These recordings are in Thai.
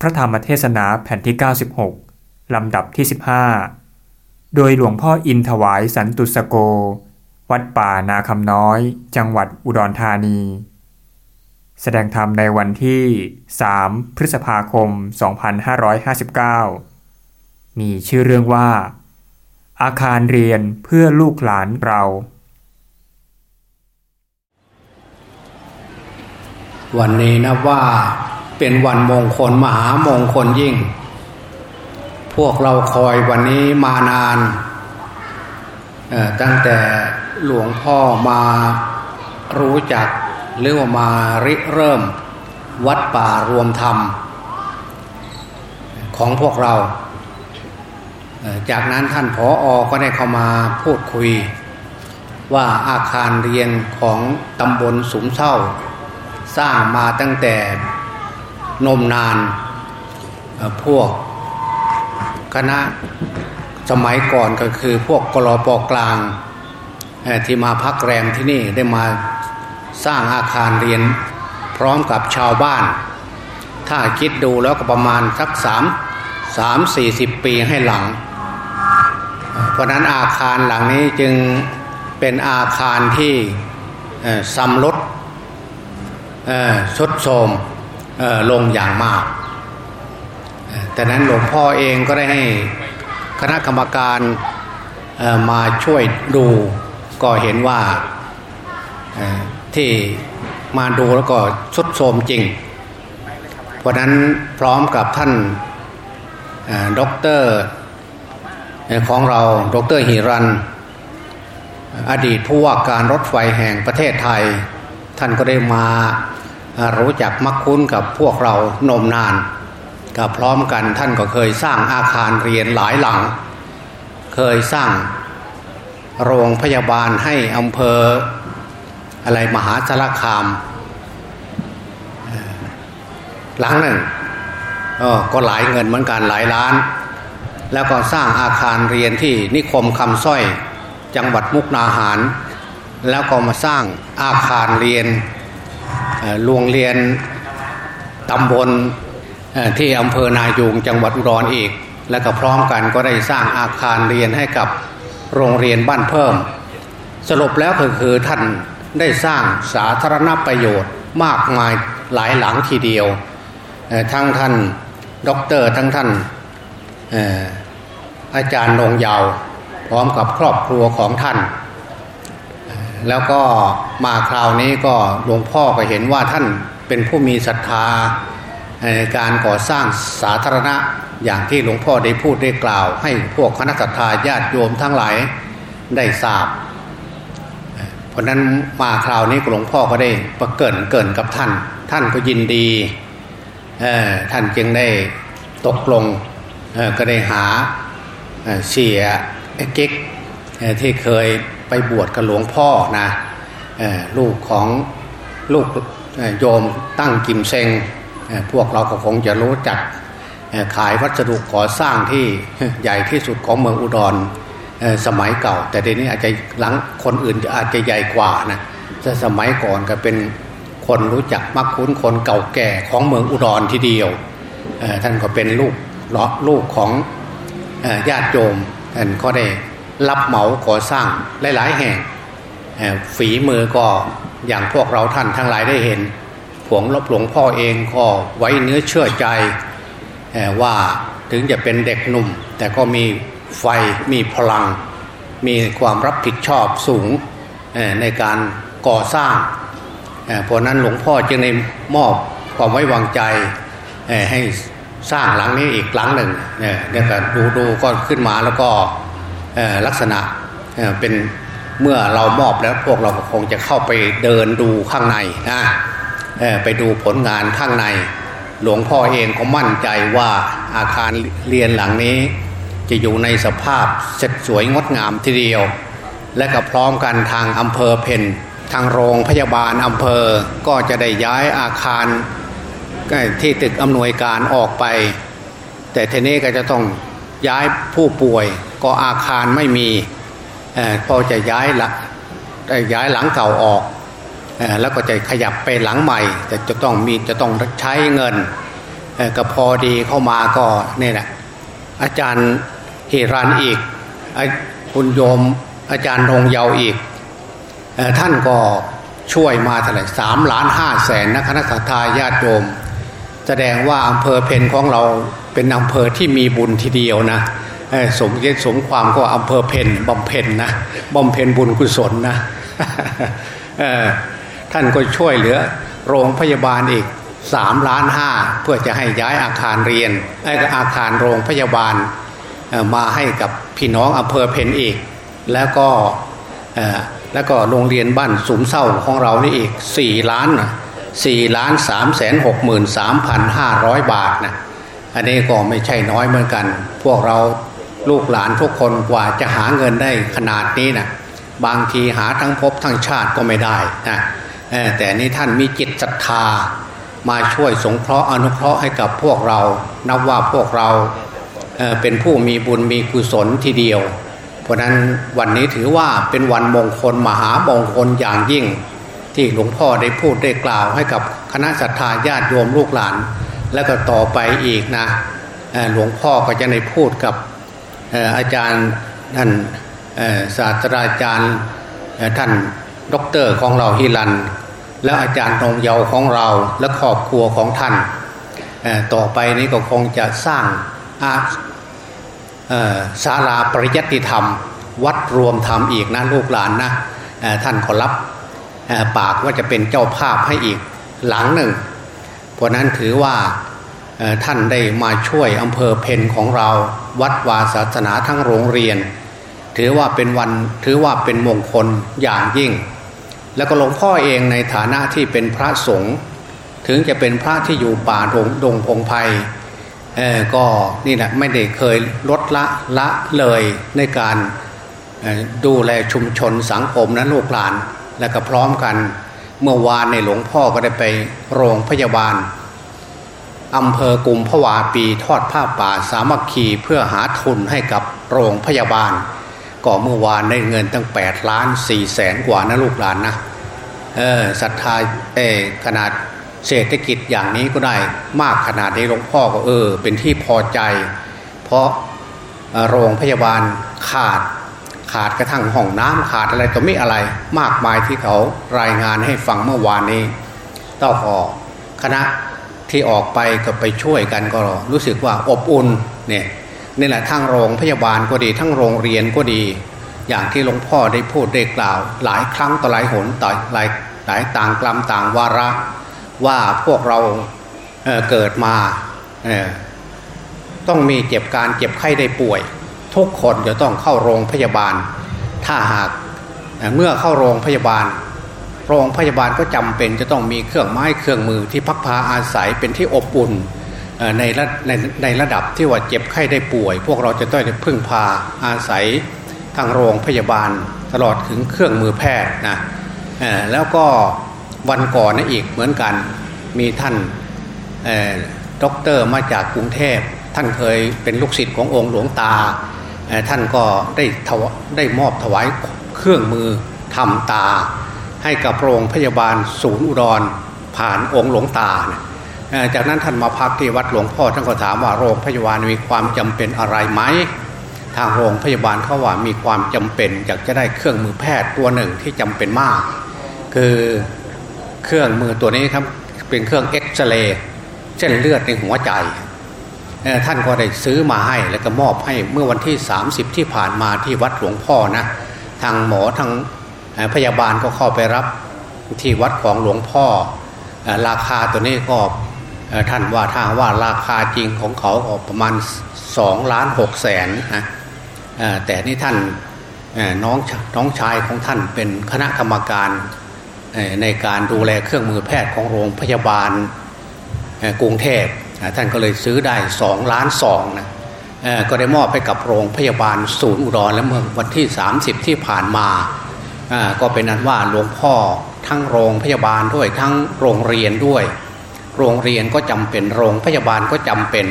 พระธรรมเทศนาแผ่นที่ 96 ลำดับที่ 15 โดยหลวงพ่ออินถวายสันตุสโก วัดป่านาคำน้อย จังหวัดอุดรธานี แสดงธรรมในวันที่ 3 พฤษภาคม 2559 มีชื่อเรื่องว่า อาคารเรียนเพื่อลูกหลานเราวันนี้นะว่า เป็นวันมงคลมหามงคลยิ่ง พวกเราคอยวันนี้มานาน ตั้งแต่หลวงพ่อมารู้จักหรือว่ามาริเริ่ม วัดป่ารวมธรรม ของพวกเรา จากนั้นท่านผออก็ได้เข้ามาพูดคุย ว่าอาคารเรียนของตำบลสุมเศร้า สร้างมาตั้งแต่ นมนานพวกคณะสมัยก่อนก็คือพวกกรอปอกลางที่มาพักแรมที่นี่ได้มาสร้างอาคารเรียนพร้อมกับชาวบ้าน ถ้าคิดดูแล้วก็ประมาณสักสามสามสี่สิบปีให้หลัง เพราะนั้นอาคารหลังนี้จึงเป็นอาคารที่สำรุดชดโทม ลงอย่างมาก แต่นั้นหลวงพ่อเองก็ได้ให้คณะกรรมการมาช่วยดูก็เห็นว่าที่มาดูแล้วก็ชุดโทมจริง เพราะนั้นพร้อมกับท่านด็อกเตอร์ของเราดร.หิรัญ อดีตผู้ว่าการรถไฟแห่งประเทศไทย ท่านก็ได้มา รู้จักมักคุ้นกับพวกเรานมนานกับพร้อมกันท่านก็เคยสร้างอาคารเรียนหลายหลัง เคยสร้างโรงพยาบาลให้อำเภออะไรมหาสารคามหลังหนึ่งก็หลายเงินเหมือนกันหลายล้าน แล้วก็สร้างอาคารเรียนที่นิคมคำสร้อยจังหวัดมุกนาหาร แล้วก็มาสร้างอาคารเรียน โรงเรียนตำบลที่อำเภอนายูงจังหวัดอุดรอีก และก็พร้อมกันก็ได้สร้างอาคารเรียนให้กับโรงเรียนบ้านเพิ่ม สรุปแล้วก็คือท่านได้สร้างสาธารณประโยชน์มากมายหลายหลังทีเดียวทั้งท่านด็อกเตอร์ทั้งท่านอาจารย์นงยาว พร้อมกับครอบครัวของท่าน แล้วก็มาคราวนี้ก็หลวงพ่อก็เห็นว่าท่านเป็นผู้มีศรัทธาในการก่อสร้างสาธารณะอย่างที่หลวงพ่อได้พูดได้กล่าว ให้พวกคณะศรัทธาญาติโยมทั้งหลายได้ทราบ เพราะนั้นมาคราวนี้หลวงพ่อก็ได้ประเกินเกินกับท่าน ท่านก็ยินดีท่านจึงได้ตกลงก็ได้หาเสียเก๊กที่เคย ไปบวชกับหลวงพ่อนะลูกของลูกโยมตั้งกิมเซงพวกเราก็คงจะรู้จักขายวัสดุก่อสร้างที่ใหญ่ที่สุดของเมืองอุดรสมัยเก่า แต่เดี๋ยวนี้อาจจะหลังคนอื่นอาจจะใหญ่กว่านะแต่สมัยก่อนก็เป็นคนรู้จักมักคุ้นคนเก่าแก่ของเมืองอุดรทีเดียวท่านก็เป็นลูกลูกของญาติโยมท่านก็ได้ รับเหมาก่อสร้างหลาย ๆ แห่งฝีมือก็อย่างพวกเราท่านทั้งหลายได้เห็นหวงลบหลวงพ่อเองก็ไว้เนื้อเชื่อใจว่าถึงจะเป็นเด็กหนุ่ม แต่ก็มีไฟมีพลัง มีความรับผิดชอบสูงในการก่อสร้างเพราะนั้นหลวงพ่อจึงได้มอบความไว้วางใจให้สร้างหลังนี้อีกหลังหนึ่งเนี่ยก็ดูดูก็ขึ้นมาแล้วก็ ลักษณะเป็นเมื่อเรามอบแล้วพวกเราคงจะเข้าไปเดินดูข้างในนะไปดูผลงานข้างใน หลวงพ่อเองก็มั่นใจว่าอาคารเรียนหลังนี้ จะอยู่ในสภาพเสร็จสวยงดงามทีเดียว และก็พร้อมกันทางอำเภอเพนทางโรงพยาบาลอำเภอก็จะได้ย้ายอาคารที่ตึกอำนวยการออกไป แต่ทีนี้ก็จะต้องย้ายผู้ป่วย ก็อาคารไม่มีพอจะย้ายละย้ายหลังเก่าออกแล้วก็จะขยับไปหลังใหม่ แต่จะต้องมีจะต้องใช้เงินก็พอดีเข้ามาก็เนี่ยแหละอาจารย์เฮรันอีกคุณโยมอาจารย์รงเยาอีกท่านก็ช่วยมาเท่าไหร่สามล้านห้าแสนนะคณะสัตยาญาติโยม แสดงว่าอำเภอเพนของเราเป็นอำเภอที่มีบุญทีเดียวนะ สมเยสมความก็อำเภอเพนบำเพ็ญนะบำเพ็ญบุญกุศลนะท่านก็ช่วยเหลือโรงพยาบาลอีกสามล้านห้าเพื่อจะให้ย้ายอาคารเรียนไอ้อาคารโรงพยาบาลมาให้กับพี่น้องอำเภอเพนอีก แล้วก็แล้วก็โรงเรียนบ้านสุมเศร้าของเรานี่อีกสี่ล้านสี่ล้านสามแสนหกหมื่นสามพันห้าร้อยบาทนะอันนี้ก็ไม่ใช่น้อยเหมือนกัน พวกเรา ลูกหลานทุกคนกว่าจะหาเงินได้ขนาดนี้นะบางทีหาทั้งภพทั้งชาติก็ไม่ได้นะแต่นี้ท่านมีจิตศรัทธามาช่วยสงเคราะห์อนุเคราะห์ให้กับพวกเรา นับว่าพวกเราเป็นผู้มีบุญมีกุศลทีเดียว เพราะนั้นวันนี้ถือว่าเป็นวันมงคลมหามงคลอย่างยิ่ง ที่หลวงพ่อได้พูดได้กล่าวให้กับคณะศรัทธาญาติโยมลูกหลาน แล้วก็ต่อไปอีกนะหลวงพ่อก็จะได้พูดกับ อาจารย์ท่านศาสตราจารย์ท่านด็อกเตอร์ของเราฮิรัน แล้วอาจารย์นงเยาของเราและครอบครัวของท่าน ต่อไปนี้ก็คงจะสร้างอาศาลาปริยัติธรรม วัดรวมธรรมอีกนะลูกหลานนะท่านขอรับปากว่าจะเป็นเจ้าภาพให้อีกหลังหนึ่ง เพราะนั้นถือว่า ท่านได้มาช่วยอำเภอเพนของเราวัดวาศาสนาทั้งโรงเรียน ถือว่าเป็นวันถือว่าเป็นมงคลอย่างยิ่ง แล้วก็หลวงพ่อเองในฐานะที่เป็นพระสงฆ์ถึงจะเป็นพระที่อยู่ป่าดงดงพงไพ่ก็นี่แหละไม่ได้เคยลดละละเลยในการดูแลชุมชนสังคมนะลูกหลานและก็พร้อมกัน เมื่อวานในหลวงพ่อก็ได้ไปโรงพยาบาล อำเภอกุมพวาปีทอดผ้าป่าสามัคคีเพื่อหาทุนให้กับโรงพยาบาล ก็เมื่อวานได้เงินตั้ง8ล้าน4แสนกว่านะลูกหลานนะเออศรัทธาเอขนาดเศรษฐกิจอย่างนี้ก็ได้มากขนาดนี้หลวงพ่อก็เออ เป็นที่พอใจ เพราะโรงพยาบาลขาดขาดกระทั่งห้องน้ำขาดอะไรก็ไม่อะไรมากมายที่เขารายงานให้ฟังเมื่อวานนี้ต้อขอคณะ ที่ออกไปก็ไปช่วยกันก็รู้สึกว่าอบอุ่นเนี่ยนี่แหละทั้งโรงพยาบาลก็ดีทั้งโรงเรียนก็ดี อย่างที่หลวงพ่อได้พูดได้กล่าว หลายครั้งต่อหลายหนต่อหลายหลายต่างกลัมต่างวาระ ว่าพวกเราเเกิดมาต้องมีเจ็บการเจ็บไข้ได้ป่วย ทุกคนจะต้องเข้าโรงพยาบาล ถ้าหากเมื่อเข้าโรงพยาบาล โรงพยาบาลก็จำเป็นจะต้องมีเครื่องไม้เครื่องมือที่พักพาอาศัยเป็นที่อบอุ่นในระในในระดับที่ว่าเจ็บไข้ได้ป่วย พวกเราจะต้องพึ่งพาอาศัยทางโรงพยาบาลตลอดถึงเครื่องมือแพทย์นะแล้วก็วันก่อนนะอีกเหมือนกันมีท่านด็อกเตอร์มาจากกรุงเทพ ท่านเคยเป็นลูกศิษย์ขององค์หลวงตา ท่านก็ได้ได้มอบถวายเครื่องมือทำตา ให้กับโรงพยาบาลศูนย์อุดรผ่านองค์หลวงตานะจากนั้นท่านมาพักที่วัดหลวงพ่อท่านก็ถามว่าโรงพยาบาลมีความจำเป็นอะไรไหมทางโรงพยาบาลเขาว่ามีความจำเป็นอยากจะได้เครื่องมือแพทย์ตัวหนึ่งที่จำเป็นมาก คือเครื่องมือตัวนี้ครับเป็นเครื่องเอ็กซเรย์เส้นเลือดในหัวใจท่านก็ได้ซื้อมาให้แล้วก็มอบให้เมื่อวันที่ 30 ที่ผ่านมาที่วัดหลวงพ่อนะทางหมอทาง พยาบาลก็เข้าไปรับที่วัดของหลวงพ่อราคาตัวนี้ก็ท่านว่าถ้าว่าราคาจริงของเขาประมาณสองล้านหกแสนนะแต่นี่ท่านน้องน้องชายของท่านเป็นคณะกรรมการในการดูแลเครื่องมือแพทย์ของโรงพยาบาลกรุงเทพท่านก็เลยซื้อได้สองล้านสองนะก็ได้มอบให้กับโรงพยาบาลศูนย์อุดรและเมื่อวันที่ 30 ที่ผ่านมา ก็เป็นนั้นว่าหลวงพ่อทั้งโรงพยาบาลด้วยทั้งโรงเรียนด้วย โรงเรียนก็จำเป็นโรงพยาบาลก็จำเป็น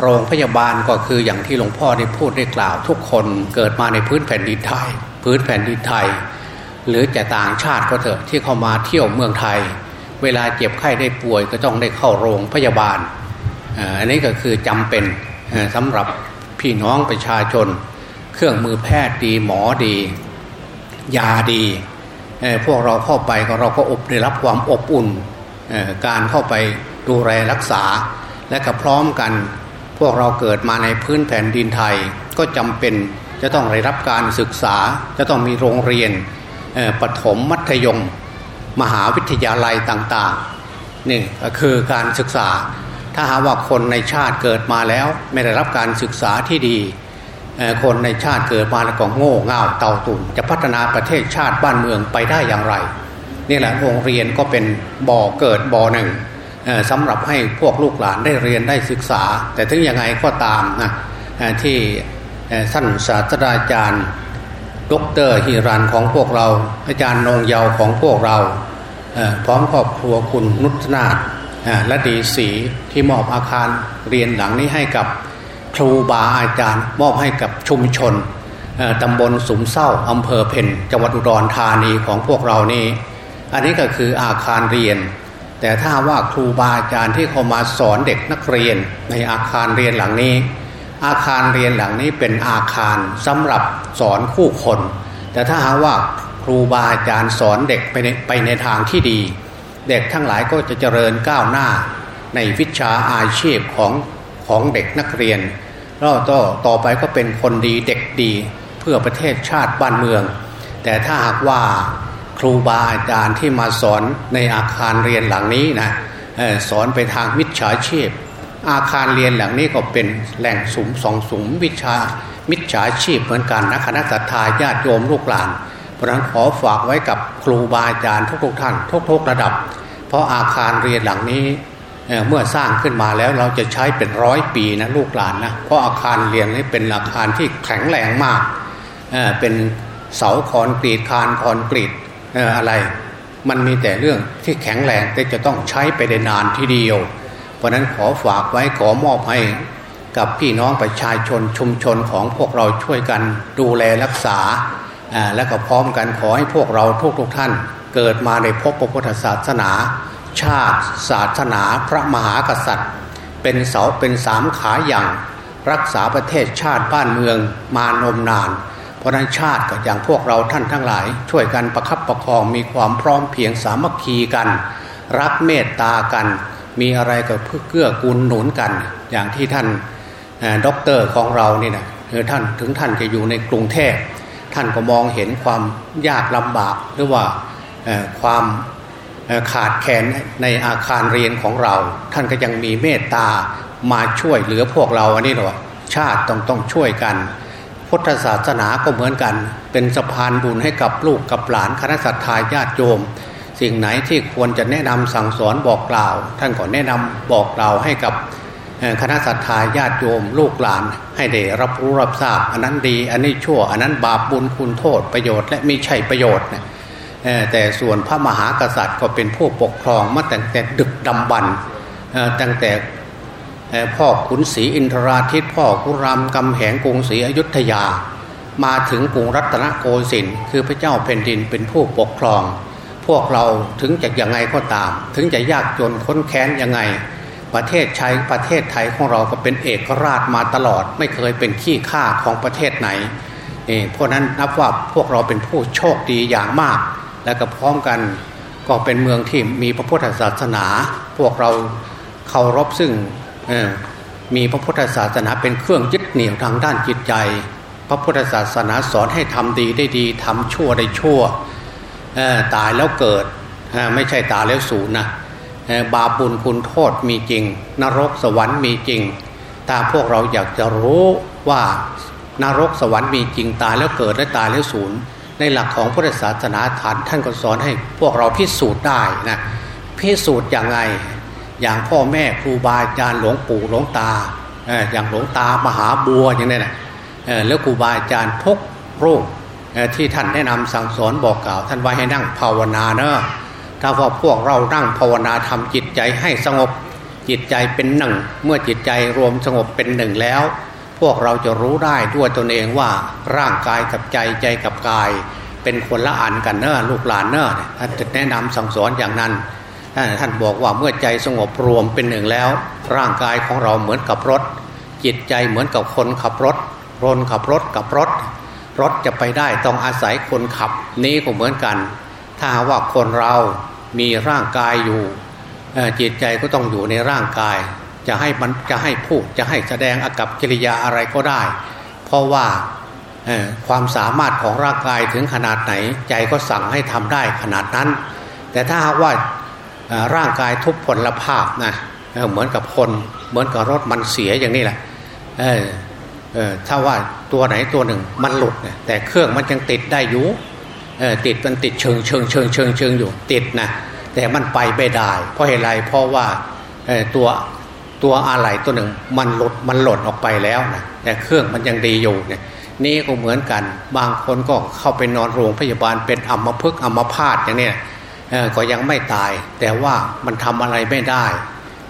โรงพยาบาลก็คืออย่างที่หลวงพ่อได้พูดได้กล่าว ทุกคนเกิดมาในพื้นแผ่นดินไทย พื้นแผ่นดินไทย หรือจะต่างชาติก็เถอะที่เข้ามาเที่ยวเมืองไทย เวลาเจ็บไข้ได้ป่วยก็ต้องได้เข้าโรงพยาบาลอันนี้ก็คือจำเป็นสำหรับพี่น้องประชาชน เครื่องมือแพทย์ดีหมอดี ยาดี พวกเราเข้าไปก็เราก็อบได้รับความอบอุ่น การเข้าไปดูแลรักษา และก็พร้อมกัน พวกเราเกิดมาในพื้นแผ่นดินไทยก็จำเป็นจะต้องได้รับการศึกษา จะต้องมีโรงเรียนปฐมมัธยม มหาวิทยาลัยต่างๆนี่ก็คือการศึกษา ถ้าหาว่าคนในชาติเกิดมาแล้ว ไม่ได้รับการศึกษาที่ดี คนในชาติเกิดมาแล้วก็โง่เง่าเต่าตุ่นจะพัฒนาประเทศชาติบ้านเมืองไปได้อย่างไรนี่แหละโรงเรียนก็เป็นบ่อเกิดบ่อหนึ่งสำหรับให้พวกลูกหลานได้เรียนได้ศึกษา แต่ถึงยังไงก็ตามนะที่ท่านศาสตราจารย์ดรฮิรันของพวกเรา อาจารย์นงเยาของพวกเราพร้อมครอบครัวคุณนุชนาถและดีสีที่มอบอาคารเรียนหลังนี้ให้กับ ครูบาอาจารย์ มอบให้กับชุมชนตำบลสุมเศร้าอำเภอเพนจังหวัดอุดรธานีของพวกเรานี่อันนี้ก็คืออาคารเรียน แต่ถ้าว่าครูบาอาจารย์ที่เขามาสอนเด็กนักเรียนในอาคารเรียนหลังนี้ อาคารเรียนหลังนี้เป็นอาคารสำหรับสอนคู่คน แต่ถ้าหาว่าครูบาอาจารย์สอนเด็กไปในไปในทางที่ดี เด็กทั้งหลายก็จะเจริญก้าวหน้าในวิชาอาชีพของของเด็กนักเรียน แล้วต่อต่อไปก็เป็นคนดีเด็กดีเพื่อประเทศชาติบ้านเมือง แต่ถ้าหากว่าครูบาอาจารย์ที่มาสอนในอาคารเรียนหลังนี้นะสอนไปทางมิจฉาชีพ อาคารเรียนหลังนี้ก็เป็นแหล่งสุมสองสุมวิชามิจฉาชีพเหมือนกันนะคณะสัตยาญาติโยมลูกหลาน เพราะนั้นขอฝากไว้กับครูบาอาจารย์ทุกๆท่านทุกๆระดับ เพราะอาคารเรียนหลังนี้ เมื่อสร้างขึ้นมาแล้วเราจะใช้เป็นร้อยปีนะลูกหลานนะเพราะอาคารเรียนนี้เป็นอาคารที่แข็งแรงมากเป็นเสาคอนกรีตคานคอนกรีตอะไร มันมีแต่เรื่องที่แข็งแรงแต่จะต้องใช้ไปได้นานทีเดียว เพราะนั้นขอฝากไว้ขอมอบให้กับพี่น้องประชาชนชุมชนของพวกเราช่วยกันดูแลรักษา และก็พร้อมกันขอให้พวกเราทุกทุกท่าน เกิดมาในพบพระพุทธศาสนา ชาติ ศาสนาพระมหากษัตริย์ เป็นเสาเป็นสามขาอย่าง รักษาประเทศชาติบ้านเมืองมานมนาน เพราะนั้นชาติก็อย่างพวกเราท่านทั้งหลาย ช่วยกันประคับประคองมีความพร้อมเพียงสามัคคีกัน รักเมตตากัน มีอะไรก็เพื่อเกื้อกูลหนุนกัน อย่างที่ท่านด็อกเตอร์ของเรานี่นะท่านถึงท่านจะอยู่ในกรุงเทพท่านก็มองเห็นความยากลำบากหรือว่าความ ขาดแคลนในอาคารเรียนของเรา ท่านก็ยังมีเมตตามาช่วยเหลือพวกเราอันนี้แหละชาติต้องต้องช่วยกัน พุทธศาสนาก็เหมือนกัน เป็นสะพานบุญให้กับลูกกับหลานคณะศรัทธาญาติโยม สิ่งไหนที่ควรจะแนะนำสั่งสอนบอกกล่าว ท่านก็แนะนำบอกกล่าวให้กับคณะสัตยาญาติโยม ลูกหลาน ให้ได้รับรู้รับทราบ อันนั้นดี อันนี้ชั่ว อันนั้นบาปบุญคุณโทษประโยชน์และไม่ใช่ประโยชน์ แต่ส่วนพระมหากษัตริย์ก็เป็นผู้ปกครองมาตั้งแต่ดึกดำบรรตั้งแต่พ่อขุนศรีอินทราทิตพ่อกุรามกำแหงกรุงศรีอยุธยา มาถึงกรุงรัตนโกสินทร์คือพระเจ้าแผ่นดินเป็นผู้ปกครอง พวกเราถึงจะยังไงก็ตาม ถึงจะยากจนค้นแค้นยังไง ประเทศชายประเทศไทยของเราก็เป็นเอกราชมาตลอด ไม่เคยเป็นขี้ข้าของประเทศไหนเพราะนั้นนับว่าพวกเราเป็นผู้โชคดีอย่างมาก และก็พร้อมกันก็เป็นเมืองที่มีพระพุทธศาสนา พวกเราเคารพซึ่งมีพระพุทธศาสนาเป็นเครื่องยึดเหนี่ยวทางด้านจิตใจ พระพุทธศาสนาสอนให้ทำดีได้ดีทำชั่วได้ชั่วตายแล้วเกิดไม่ใช่ตายแล้วสูญนะบาปบุญคุณโทษมีจริง นรกสวรรค์มีจริงถ้าพวกเราอยากจะรู้ว่านรกสวรรค์มีจริงตายแล้วเกิดและตายแล้วสูญ ในหลักของพุทธศาสนาฐานท่านก็สอนให้พวกเราพิสูจน์ได้นะพิสูจน์อย่างไงอย่างพ่อแม่ครูบาอาจารย์หลวงปู่หลวงตาอย่างหลวงตามหาบัวอย่างนี้นะแล้วครูบาอาจารย์ทุกรูปที่ท่านแนะนำสั่งสอนบอกกล่าว ท่านไว้ให้นั่งภาวนาเนอะถ้าว่าพวกเรานั่งภาวนาทำจิตใจให้สงบจิตใจเป็นหนึ่ง เมื่อจิตใจรวมสงบเป็นหนึ่งแล้ว พวกเราจะรู้ได้ด้วยตนเองว่าร่างกายกับใจใจกับ กาย เป็นคนละอันกันเนอะลูกหลานเนอะท่านจะแนะนำสั่งสอนอย่างนั้น ท่านบอกว่าเมื่อใจสงบรวมเป็นหนึ่งแล้ว ร่างกายของเราเหมือนกับรถ จิตใจเหมือนกับคนขับรถรนขับรถกับรถ รถจะไปได้ต้องอาศัยคนขับ นี้ก็เหมือนกัน ถ้าว่าคนเรามีร่างกายอยู่จิตใจก็ต้องอยู่ในร่างกาย จะให้มันจะให้พูดจะให้แสดงอากับกิริยาอะไรก็ได้ เพราะว่า ความสามารถของร่างกายถึงขนาดไหน ใจก็สั่งให้ทำได้ขนาดนั้น แต่ถ้าว่าร่างกายทุกพลภาพนะเหมือนกับคนเหมือนกับรถมันเสียอย่างนี้แหละถ้าว่าตัวไหนตัวหนึ่งมันหลุดแต่เครื่องมันยังติดได้อยู่ติดมันติดเชิงเชิงเชิงเชิงเชิงอยู่ติดนะแต่มันไปไม่ได้ เพราะเหตุไรเพราะว่าตัวตัวอะไรตัวหนึ่งมันหลุดมันหล่นออกไปแล้วนะแต่เครื่องมันยังดีอยู่เนี่ย นี่ก็เหมือนกัน บางคนก็เข้าไปนอนโรงพยาบาลเป็นอัมพฤกษ์อัมพาตอย่างนี้ก็ยังไม่ตาย แต่ว่ามันทำอะไรไม่ได้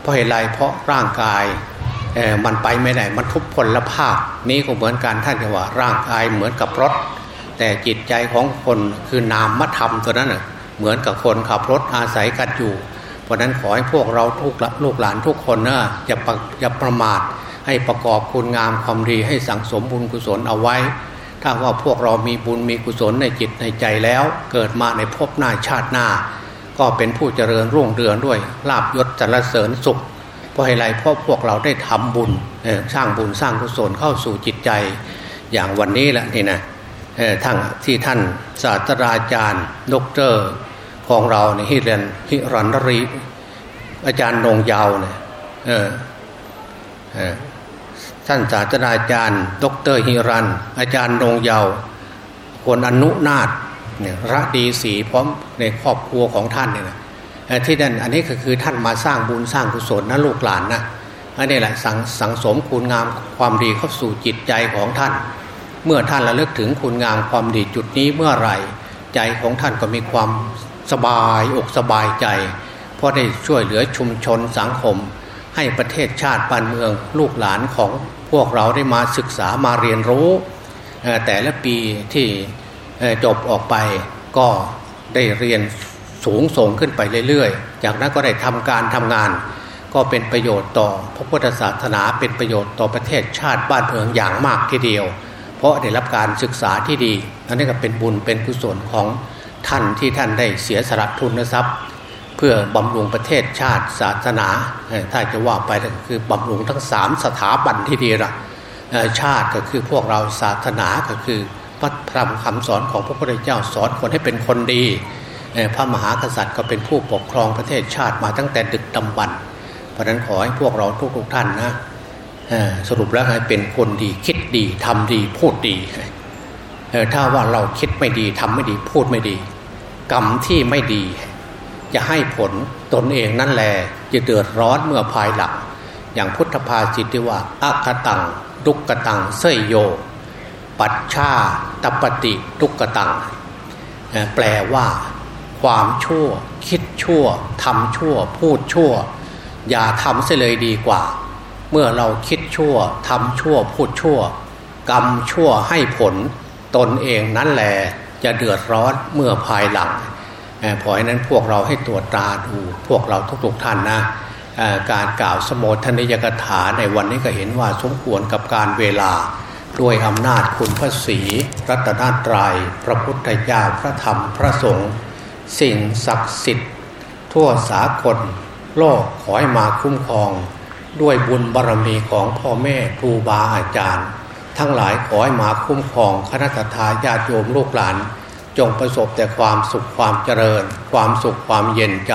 เพราะเหตุไรเพราะร่างกายมันไปไม่ได้ มันทุพพลภาพ นี้ก็เหมือนกันท่านจะว่า ร่างกายเหมือนกับรถ แต่จิตใจของคนคือนามมธรรมตัวนั้นเหมือนกับคนขับรถอาศัยกันอยู่ เพราะนั้นขอให้พวกเราทุกลูกหลานทุกคนนะอย่าอย่าประมาท ให้ประกอบคุณงามความดีให้สั่งสมบุญกุศลเอาไว้ ถ้าว่าพวกเรามีบุญมีกุศลในจิตในใจแล้ว เกิดมาในภพหน้าชาติหน้า ก็เป็นผู้เจริญรุ่งเรืองด้วยลาบยศจรรเสริญสุข เพราะอะไรเพราะพวกเราได้ทำบุญสร้างบุญสร้างกุศลเข้าสู่จิตใจ อย่างวันนี้แหละนี่นะทั้งที่ท่านศาสตราจารย์ดรของเราในฮิเรนฮิรันรีอาจารย์นงยาวเนี่ย ท่านศาสตราจารย์ ดรฮิรัน อาจารย์นงเยาวคนอนุนาตเนี่ยระดีสีพร้อมในครอบครัวของท่านเนี่ยนะที่นั่นอันนี้ก็คือท่านมาสร้างบุญสร้างกุศลนะลูกหลานนะอันนี้แหละสังสงสมคุณงามความดีเข้าสู่จิตใจของท่าน เมื่อท่านระลึกถึงคุณงามความดีจุดนี้เมื่อไหร่ ใจของท่านก็มีความสบายอกสบายใจ เพราะได้ช่วยเหลือชุมชนสังคม ให้ประเทศชาติบ้านเมืองลูกหลานของ พวกเราได้มาศึกษามาเรียนรู้ แต่ละปีที่จบออกไปก็ได้เรียนสูงส่งขึ้นไปเรื่อยๆ จากนั้นก็ได้ทำการทำงาน ก็เป็นประโยชน์ต่อพระพุทธศาสนาเป็นประโยชน์ต่อประเทศชาติบ้านเมืองอย่างมากทีเดียว เพราะได้รับการศึกษาที่ดีอันนี้ก็เป็นบุญเป็นกุศลของท่านที่ท่านได้เสียสละทุนทรัพย์ เพื่อบำรุงประเทศชาติศาสนาถ้าจะว่าไปก็คือบำรุงทั้งสามสถาบันที่ดีละชาติก็คือพวกเราศาสนาก็คือพระธรรมคำสอนของพระพุทธเจ้าสอนคนให้เป็นคนดี พระมหากษัตริย์ก็เป็นผู้ปกครองประเทศชาติมาตั้งแต่ดึกดำบรรเพราะนั้นขอให้พวกเราทุกๆท่านนะสรุปแล้วให้เป็นคนดีคิดดีทำดีพูดดีถ้าว่าเราคิดไม่ดีทำไม่ดีพูดไม่ดี กรรมที่ไม่ดี จะให้ผลตนเองนั่นแหละจะเดือดร้อนเมื่อภายหลังอย่างพุทธภาษิตที่ว่าอัคตังดุกตังเสยโย ปัจชาตปฏิดุกตัง แปลว่า ความชั่ว คิดชั่วทำชั่ว พูดชั่ว อย่าทำเสียเลยดีกว่า เมื่อเราคิดชั่วทำชั่ว พูดชั่ว กรรมชั่วให้ผล ตนเองนั่นแหละจะเดือดร้อนเมื่อภายหลัง เพราะนั้นพวกเราให้ตรวจตาดูพวกเราทุกๆท่านนะการกล่าวสมโภชนิยกถาในวันนี้ก็เห็นว่าสมควรกับการเวลาด้วยอำนาจคุณพระศรีรัตนตรยัยพระพุทธเจ้าพระธรรมพระสงฆ์สิ่งศักดิ์สิทธิ์ ทั่วสากลโลกขอให้มาคุ้มครอง ด้วยบุญบารรมีของพ่อแม่ครูบาอาจารย์ ทั้งหลายขอให้มาคุ้มครองคณะทาญาติโยมลูกหลาน จงประสบแต่ความสุขความเจริญ ความสุขความเย็นใจ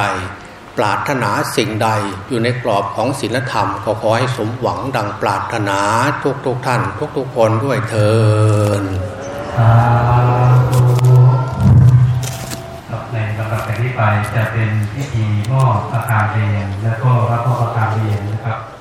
ปรารถนาสิ่งใดอยู่ในกรอบของศีลธรรมก็ขอให้สมหวังดังปรารถนาทุกทุกท่าน ทุกทุกคนด้วยเถิดไปจะเป็นพิธีมอบอาคารเรียนและก็รับมอบอาคารเรียนนะครับ